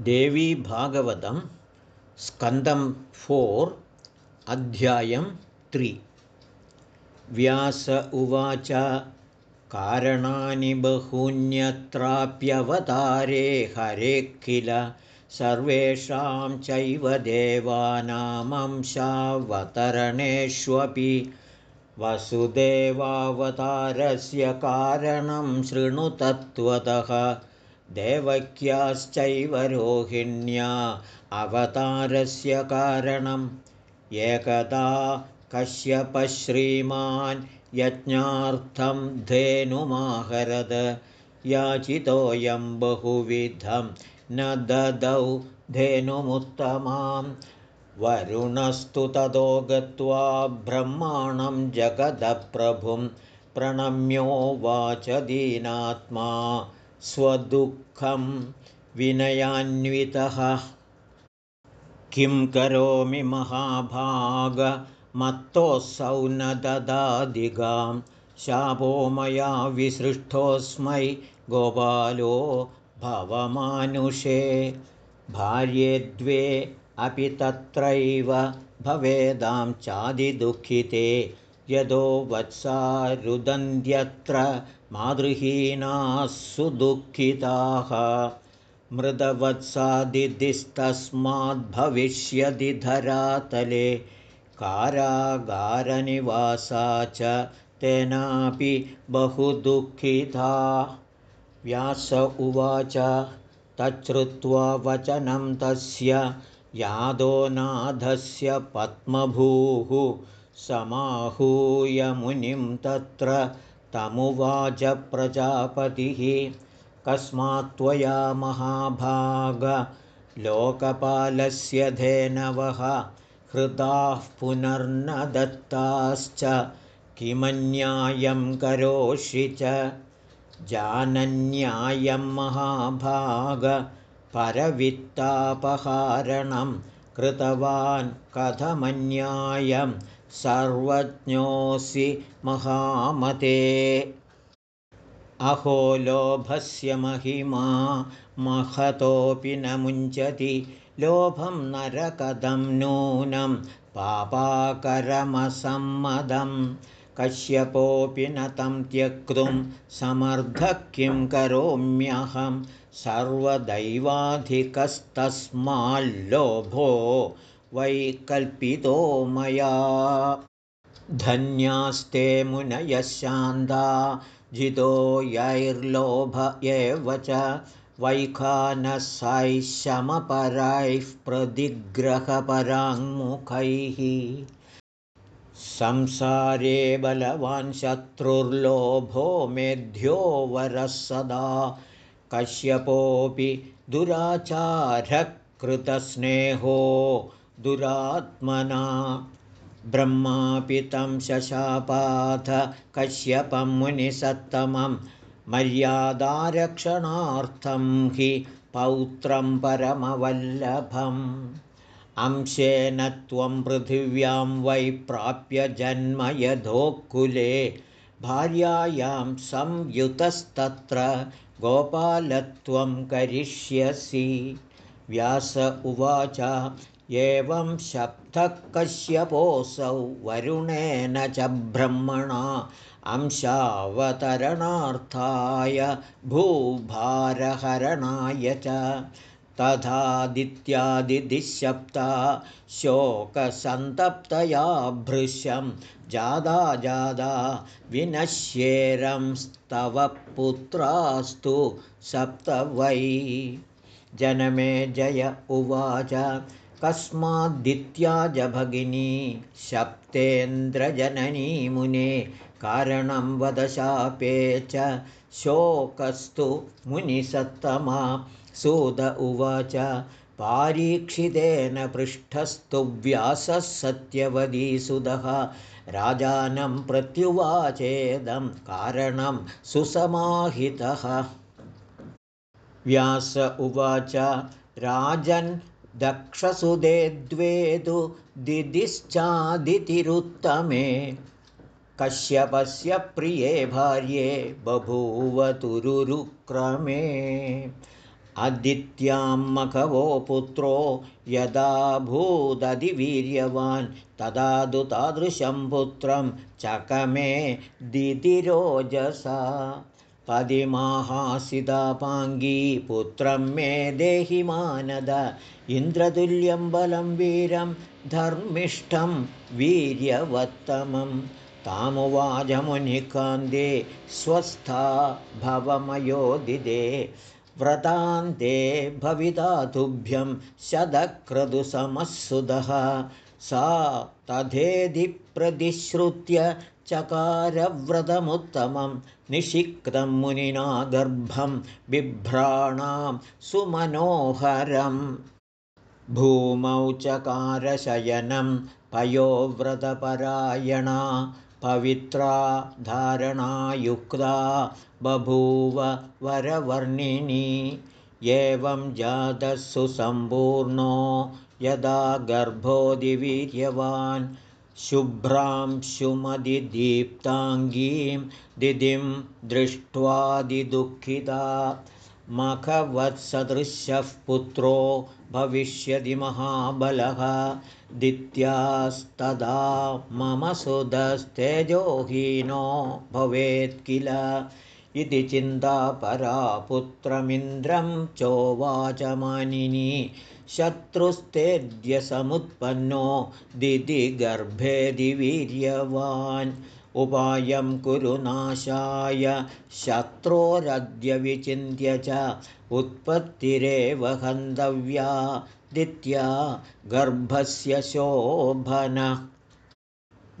देवी भागवतं स्कन्दं फोर् अध्यायं त्रि। व्यास उवाच कारणानि बहून्यत्राप्यवतारे हरे किल सर्वेषां चैव देवानामंशावतरणेष्वपि वसुदेवावतारस्य कारणं शृणुतत्त्वतः देवक्याश्चैव रोहिण्या अवतारस्य कारणम् एकदा कश्यपश्रीमान् यज्ञार्थं धेनुमाहरद याचितोऽयं बहुविधं। न ददौ धेनुमुत्तमां। वरुणस्तु ततो गत्वा ब्रह्माणं जगदप्रभुं प्रणम्योवाच दीनात्मा स्वदुःखं विनयान्वितः। किं करोमि महाभागमत्तोऽसौ न ददादिगां। शापो मया विसृष्टोऽस्मै गोपालो भवमानुषे। भार्ये द्वे अपि तत्रैव भवेदां चादिदुःखिते। यदो वत्सा रुदन्त्यत्र मातृहीनाः सुदुःखिताः मृदवत्सादिदिस्तस्माद्भविष्यति धरातले। कारागारनिवासा च तेनापि बहु दुःखिता व्यास उवाच तच्छ्रुत्वा वचनं तस्य यादोनाथस्य पद्मभूः समाहूय मुनिं तत्र तमुवाच प्रजापतिः कस्मात् त्वया महाभागलोकपालस्य धेनवः हृदाः पुनर्न दत्ताश्च किमन्यायं करोषि च? जानन्यायं महाभागपरवित्तापहारणं कृतवान् कथमन्यायं सर्वज्ञोऽसि महामते। अहो लोभस्य महिमा महतोऽपि न मुञ्चति। लोभं नरकदं नूनं पापाकरमसम्मदं कश्यपोऽपि न तं त्यक्तुं समर्थः किं करोम्यहं। सर्वदैवाधिकस्तस्माल्लोभो वैकल्पितो मया। धन्यास्ते मुनयशान्दा जितो यैर्लोभ एव च। वैखानसैः शमपरैः प्रतिग्रहपराङ्मुखैः संसारे बलवान् शत्रुर्लोभो मेध्यो वरः सदा। कश्यपोऽपि दुराचारकृतस्नेहो दुरात्मना ब्रह्मापि तं शशापाथ कश्यपं मुनिसत्तमं मर्यादारक्षणार्थं हि पौत्रं परमवल्लभम्। अंशेन त्वं पृथिव्यां वै प्राप्य जन्म यथोकुले भार्यायां संयुतस्तत्र गोपालत्वं करिष्यसि। व्यास उवाच एवं शब्दः कश्यपोऽसौ वरुणेन च ब्रह्मणा अंशावतरणार्थाय भूभारहरणाय च तथादित्यादिदिशप्ता शोकसन्तप्तया भृशं जादा जादा विनश्येरंस्तव पुत्रास्तु सप्त वै। जनमे जय उवाच कस्माद्दित्याजभगिनी सप्तेन्द्रजननी मुने कारणं वदशापे च शोकस्तु मुनिसत्तमा। सुद उवाच पारीक्षितेन पृष्ठस्तु व्यासः सत्यवदीसुदः राजानं प्रत्युवाचेदं कारणं सुसमाहितः। व्यास उवाच राजन् दक्षसुदे द्वे तु दिदिश्चादितिरुत्तमे। कश्यपस्य प्रिये भार्ये बभूवतुरुरुक्रमे। अदित्यां मखवो पुत्रो यदा भूदधिवीर्यवान् तदा तु तादृशं पुत्रं चकमे दिदिरोजसा पदिमाहासितापाङ्गी पुत्रं मे देहि मानद इन्द्रतुल्यं बलं वीरं धर्मिष्ठं वीर्यवत्तमं। तामुवाचमुनिकान्ते स्वस्था भवमयोदिदे। व्रतान्ते भविता तुभ्यं शतक्रतुसमःसुदः सा तथेधिप्रतिश्रुत्य चकारव्रतमुत्तमं निषिक्तं मुनिना गर्भं बिभ्राणां सुमनोहरम् भूमौ चकारशयनं पयोव्रतपरायणा पवित्रा धारणायुक्ता बभूव वरवर्णिनी। एवं जातः सुसम्पूर्णो यदा गर्भोदिवीर्यवान् शुभ्रां शुमदिदीप्ताङ्गीं दिदिं दृष्ट्वादिदुःखिता। मखवत्सदृशः पुत्रो भविष्यति महाबलः। दित्यास्तदा मम सुधस्तेजोहीनो भवेत् किल? इति चिन्तापरा पुत्रमिन्द्रं चोवाचमानिनी शत्रुस्तेद्य समुत्पन्नो दिदिगर्भेदिवीर्यवान् उपायं कुरु नाशाय शत्रोरद्य विचिन्त्य च उत्पत्तिरेव हन्तव्या। दित्या गर्भस्य शोभन।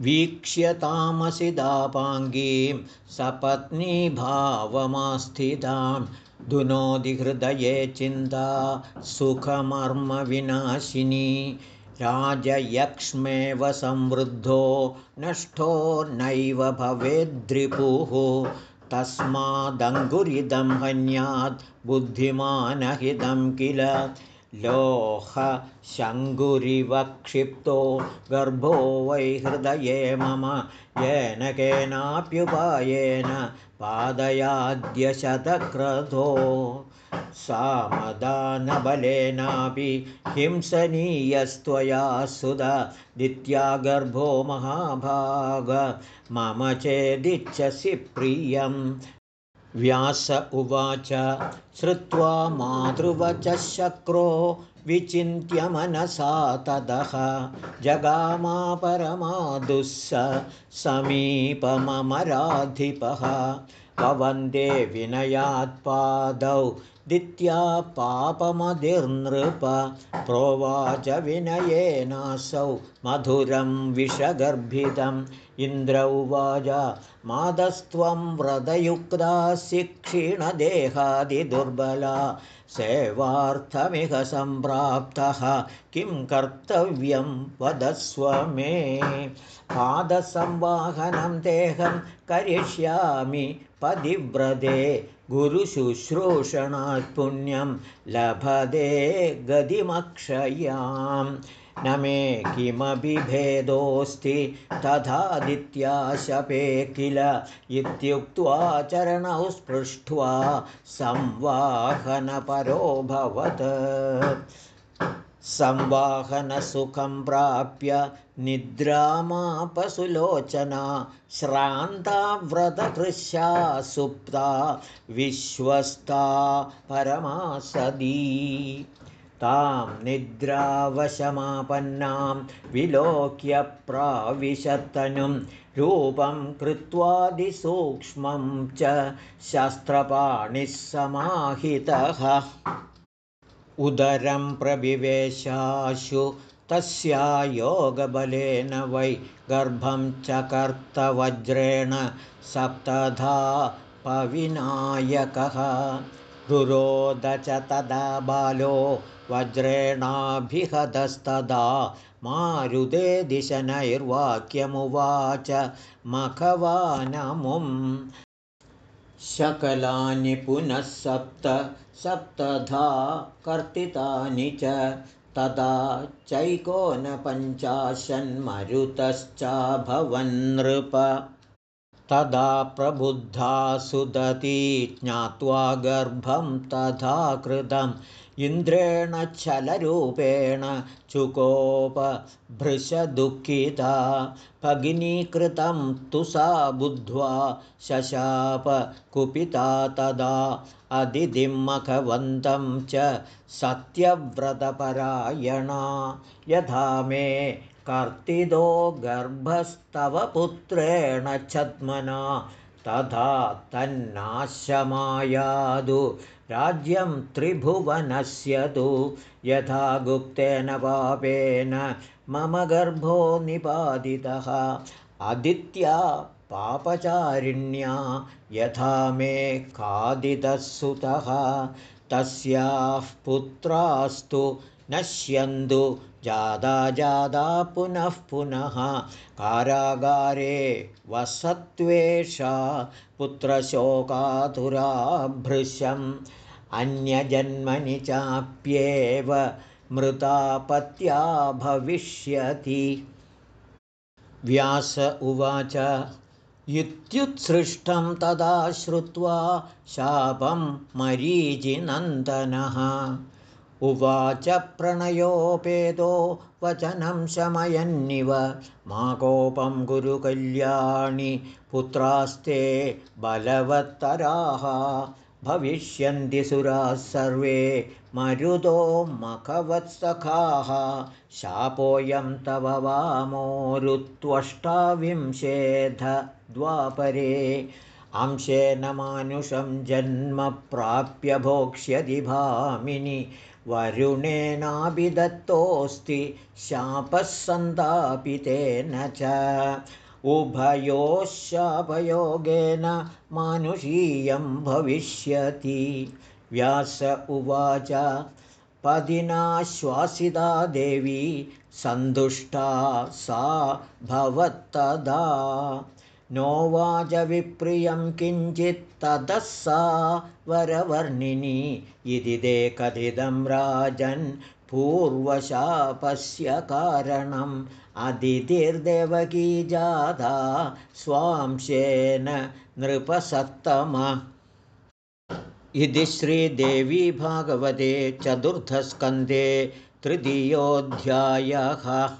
वीक्ष्यतामसिदापाङ्गीं सपत्नीभावमास्थितां धुनोदिहृदये चिन्ता सुखमर्मविनाशिनी राजयक्ष्मेव संवृद्धो नष्टो नैव भवेद्रिपुः तस्मादङ्गुरिदं हन्यात् बुद्धिमानहितं किल? लोहशङ्गुरिवक्षिप्तो गर्भो वै हृदये मम येन केनाप्युपायेन पादयाद्यशतक्रतो सामदानबलेनापि हिंसनीयस्त्वया दित्यागर्भो महाभाग मम चेदिच्छसि प्रियं व्यास उवाच श्रुत्वा मातृवचः शक्रो विचिन्त्य मनसा ततः जगामा परमादुःस समीपममराधिपः। पवन्दे विनयात्पादौ दित्या पापमधिर्नृप। प्रोवाच विनयेनासौ मधुरं विषगर्भितम्। इन्द्र उवाच मादस्त्वं व्रतयुक्तासि क्षीणदेहादिदुर्बला सेवार्थमिह सम्प्राप्तः। किं कर्तव्यं वदस्व मे। पादसंवाहनं देहं करिष्यामि पदिव्रते। गुरुशुश्रूषणात् पुण्यं लभते गतिमक्षयां न मे किमपि भेदोऽस्ति तथादित्याशपे किल इत्युक्त्वा चरणौ स्पृष्ट्वा संवाहनपरोऽभवत् संवाहनसुखं प्राप्य निद्रामापसुलोचना श्रान्ता व्रतकृशा सुप्ता विश्वस्ता परमासदी तां निद्रावशमापन्नां विलोक्य प्राविशतनुं रूपं कृत्वादिसूक्ष्मं च शस्त्रपाणिः समाहितः उदरं प्रविवेशाशु तस्या योगबलेन वै गर्भं चकर्तवज्रेण सप्तधा पविनायकः रुरोद च तदा बालो वज्रेणाभिहतस्तदा मारुदे दिशनैर्वाक्यमुवाच मखवानमुं। शकलानि पुनः सप्त सप्तधा कर्तितानि च तदा चैकोनपञ्चाशन्मरुतश्चाभवन्नृप तदा प्रबुद्धा सुदती ज्ञात्वा गर्भं तथा कृतम्। इन्द्रेण छलरूपेण चुकोपभृशदुःखिता। भगिनीकृतं तु सा बुद्ध्वा शशाप कुपिता तदा अदिदिमखवन्तं च सत्यव्रतपरायणा। यथा मे कर्तिदो गर्भस्तव पुत्रेण छद्मना तथा तन्नाशमायादु। राज्यं त्रिभुवनस्य तु यथा गुप्तेन पापेन मम गर्भो निपादितः। अदित्या पापचारिण्या यथा मे खादितः सुतः तस्याः पुत्रास्तु नश्यन्तु जादा जादा पुनः पुनः। कारागारे वसत्वेषा पुत्रशोकातुरा भृशम् अन्यजन्मनि चाप्येव मृतापत्या भविष्यति। व्यास उवाच इत्युत्सृष्टं तदा श्रुत्वा शापं मरीचिनन्दनः उवाच प्रणयोपेदो वचनं शमयन्निव। मा कोपं गुरुकल्याणि पुत्रास्ते बलवत्तराः। भविष्यन्ति सुराः सर्वे मरुदो मखवत्सखाः। शापोऽयं तव वामोरुत्वष्टाविंशेध द्वापरे। अंशेन मानुषं जन्म प्राप्य भोक्ष्यति भामिनि वरुणेनाभिदत्तोऽस्ति शापः सन्तापितेन च। उभयोः शापयोगेन मानुषीयं भविष्यति। व्यास उवाच पदिनाश्वासिता देवी सन्तुष्टा सा भवत्तदा नोवाचविप्रियं किञ्चित्ततः सा वरवर्णिनी। इति ते कथितं राजन् पूर्वशापस्य कारणम्। अदितिर्देवकी जाता स्वांशेन नृपसत्तम। इति श्रीदेवी भागवते चतुर्थस्कन्धे तृतीयोऽध्यायः